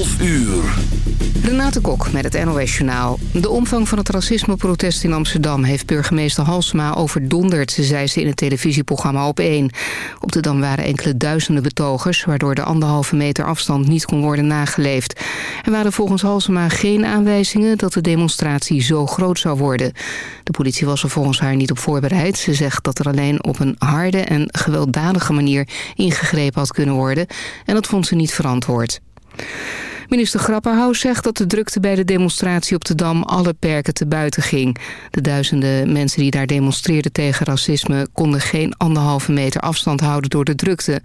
12 uur. Renate Kok met het NOS Journaal. De omvang van het racismeprotest in Amsterdam heeft burgemeester Halsema overdonderd, zei ze in het televisieprogramma Op 1. Op de Dam waren enkele duizenden betogers, waardoor de anderhalve meter afstand niet kon worden nageleefd. Er waren volgens Halsema geen aanwijzingen dat de demonstratie zo groot zou worden. De politie was er volgens haar niet op voorbereid. Ze zegt dat er alleen op een harde en gewelddadige manier ingegrepen had kunnen worden en dat vond ze niet verantwoord. Minister Grapperhaus zegt dat de drukte bij de demonstratie op de Dam alle perken te buiten ging. De duizenden mensen die daar demonstreerden tegen racisme konden geen anderhalve meter afstand houden door de drukte.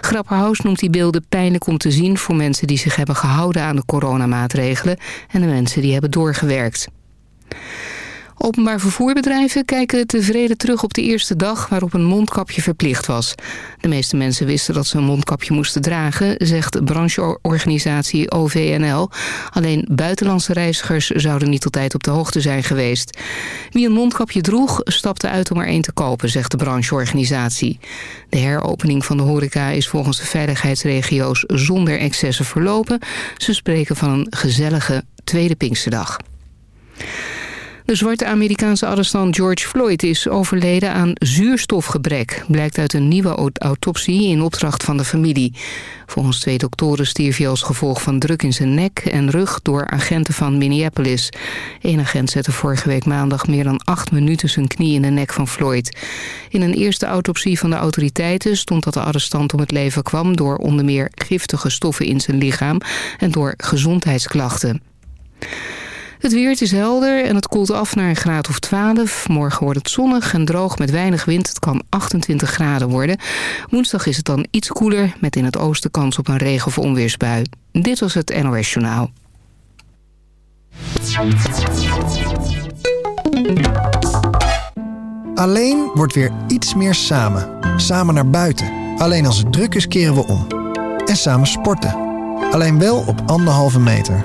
Grapperhaus noemt die beelden pijnlijk om te zien voor mensen die zich hebben gehouden aan de coronamaatregelen en de mensen die hebben doorgewerkt. Openbaar vervoerbedrijven kijken tevreden terug op de eerste dag waarop een mondkapje verplicht was. De meeste mensen wisten dat ze een mondkapje moesten dragen, zegt brancheorganisatie OVNL. Alleen buitenlandse reizigers zouden niet altijd op de hoogte zijn geweest. Wie een mondkapje droeg, stapte uit om er één te kopen, zegt de brancheorganisatie. De heropening van de horeca is volgens de veiligheidsregio's zonder excessen verlopen. Ze spreken van een gezellige tweede Pinksterdag. De zwarte Amerikaanse arrestant George Floyd is overleden aan zuurstofgebrek. Blijkt uit een nieuwe autopsie in opdracht van de familie. Volgens twee doktoren stierf hij als gevolg van druk in zijn nek en rug door agenten van Minneapolis. Eén agent zette vorige week maandag meer dan acht minuten zijn knie in de nek van Floyd. In een eerste autopsie van de autoriteiten stond dat de arrestant om het leven kwam... door onder meer giftige stoffen in zijn lichaam en door gezondheidsklachten. Het weer is helder en het koelt af naar een graad of 12. Morgen wordt het zonnig en droog met weinig wind. Het kan 28 graden worden. Woensdag is het dan iets koeler met in het oosten kans op een regen- of onweersbui. Dit was het NOS Journaal. Alleen wordt weer iets meer samen. Samen naar buiten. Alleen als het druk is keren we om. En samen sporten. Alleen wel op anderhalve meter.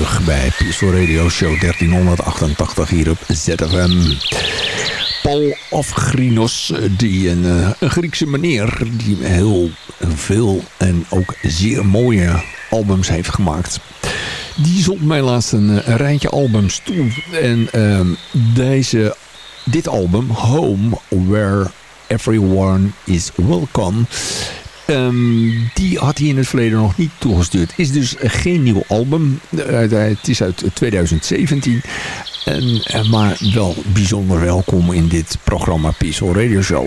terug bij Peaceful Radio Show 1388 hier op ZFM. Paul Afgrinos, die een, eh, een Griekse meneer... die heel veel en ook zeer mooie albums heeft gemaakt... die zond mij laatst een, eh, rijtje albums toe. En uh, deze, dit album, Home, Where Everyone is Welcome... Um, die had hij in het verleden nog niet toegestuurd. Is dus geen nieuw album. het is uit 2017. En, maar wel bijzonder welkom in dit programma Peaceful Radio Show.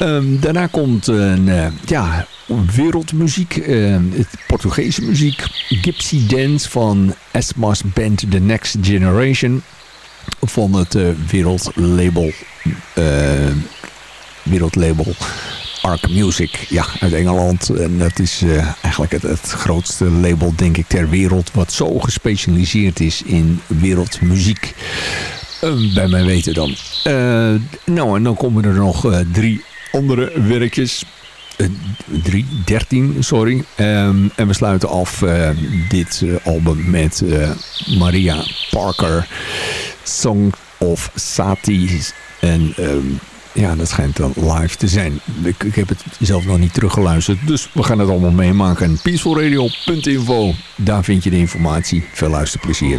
Um, daarna komt een uh, ja, wereldmuziek, uh, Portugese muziek. Gypsy Dance van Esmas Band The Next Generation. Van het wereldlabel... wereldlabel Arc Music, ja, uit Engeland. En dat is uh, eigenlijk het, het, grootste label, denk ik, ter wereld... wat zo gespecialiseerd is in wereldmuziek. Uh, bij mij weten dan. Uh, nou, en dan komen er nog drie andere werkjes. drie, dertien, sorry. Um, en we sluiten af dit album met Maria Parker. Song of Sati. En... Um, ja, dat schijnt dan live te zijn. Ik, heb het zelf nog niet teruggeluisterd, dus we gaan het allemaal meemaken. Peacefulradio.info, daar vind je de informatie. Veel luisterplezier.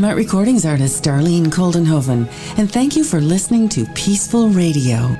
Is Time Recordings artist Darlene Koldenhoven, and thank you for listening to Peaceful Radio.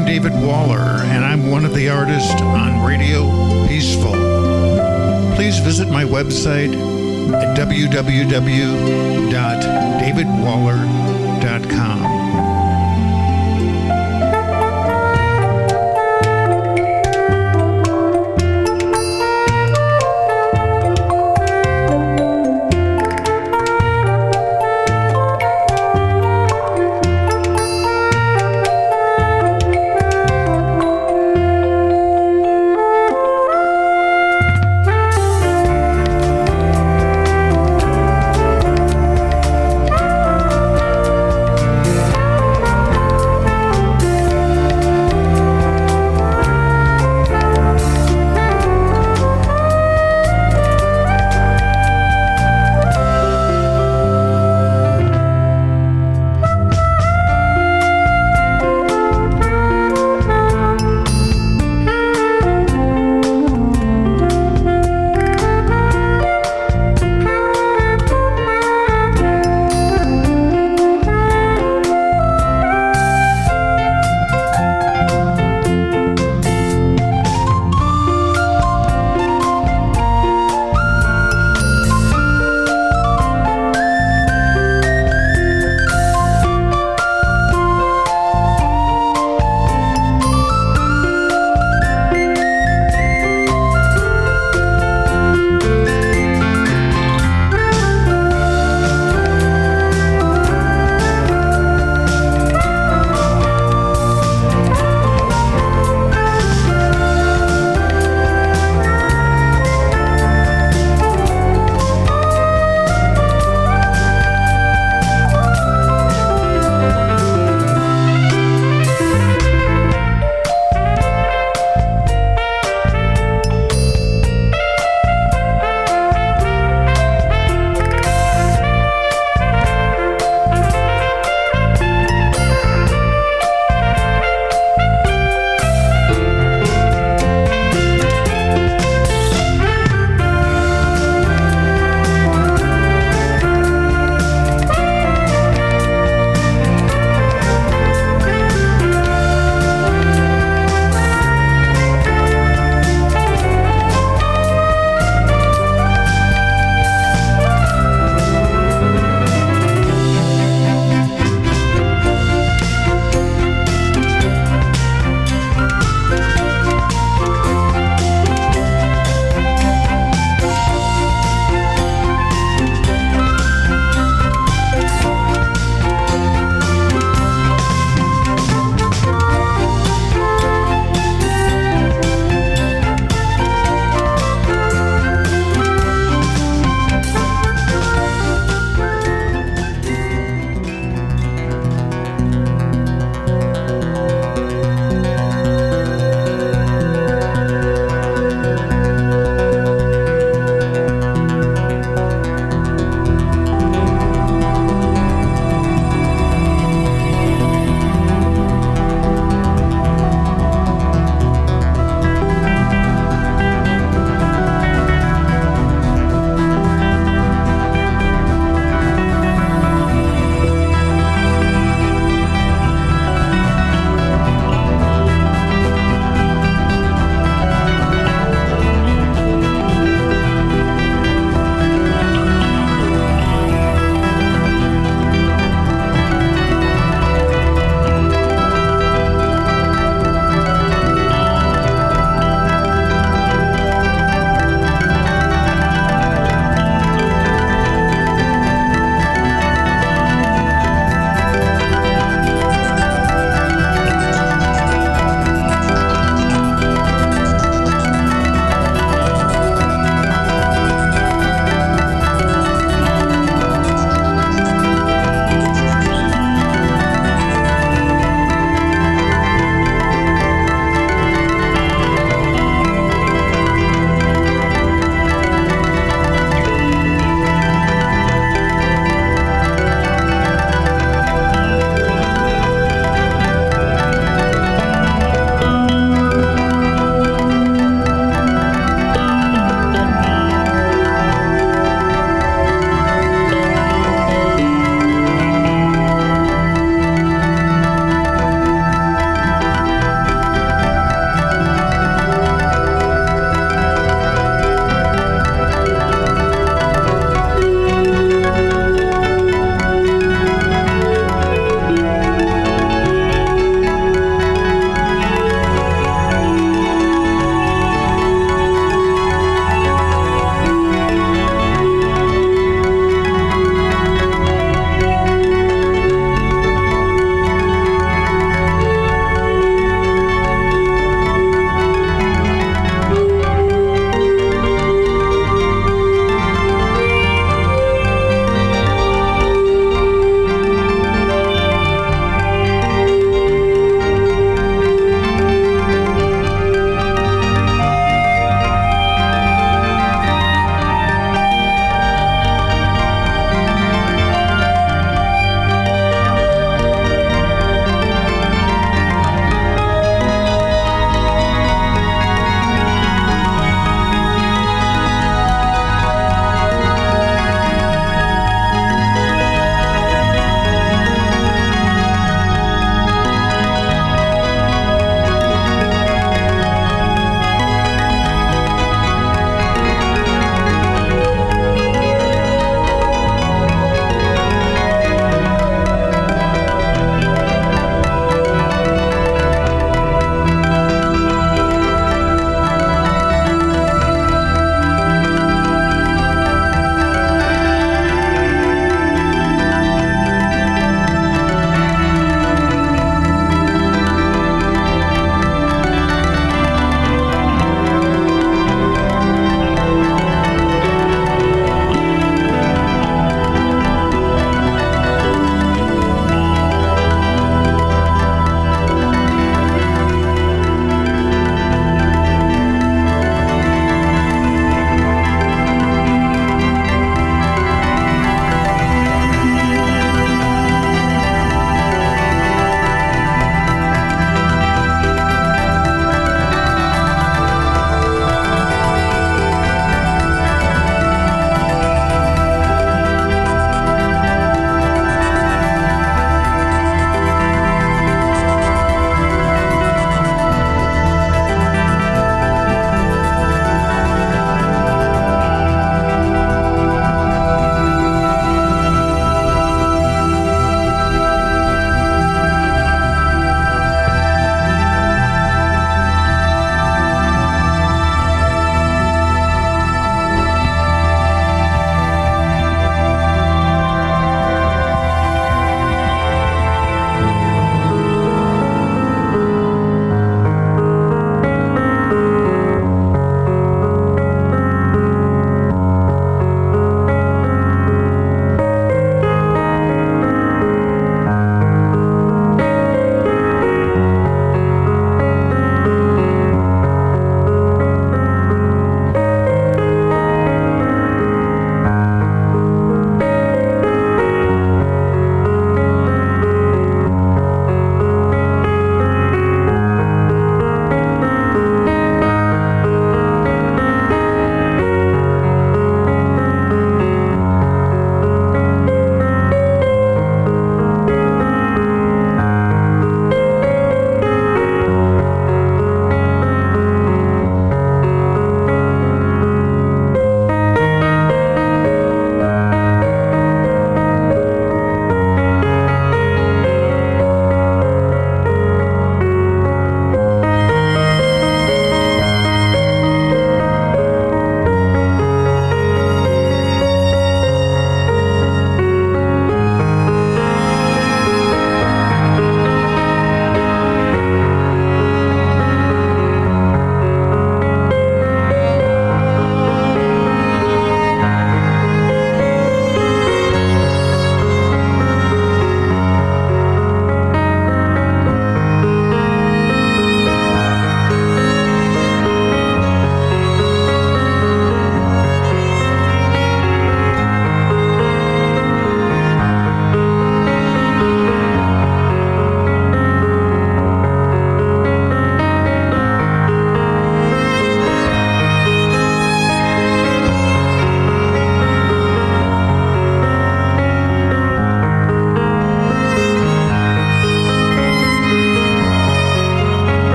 David Waller, and I'm one of the artists on Radio Peaceful. Please visit my website at www.davidwaller.com.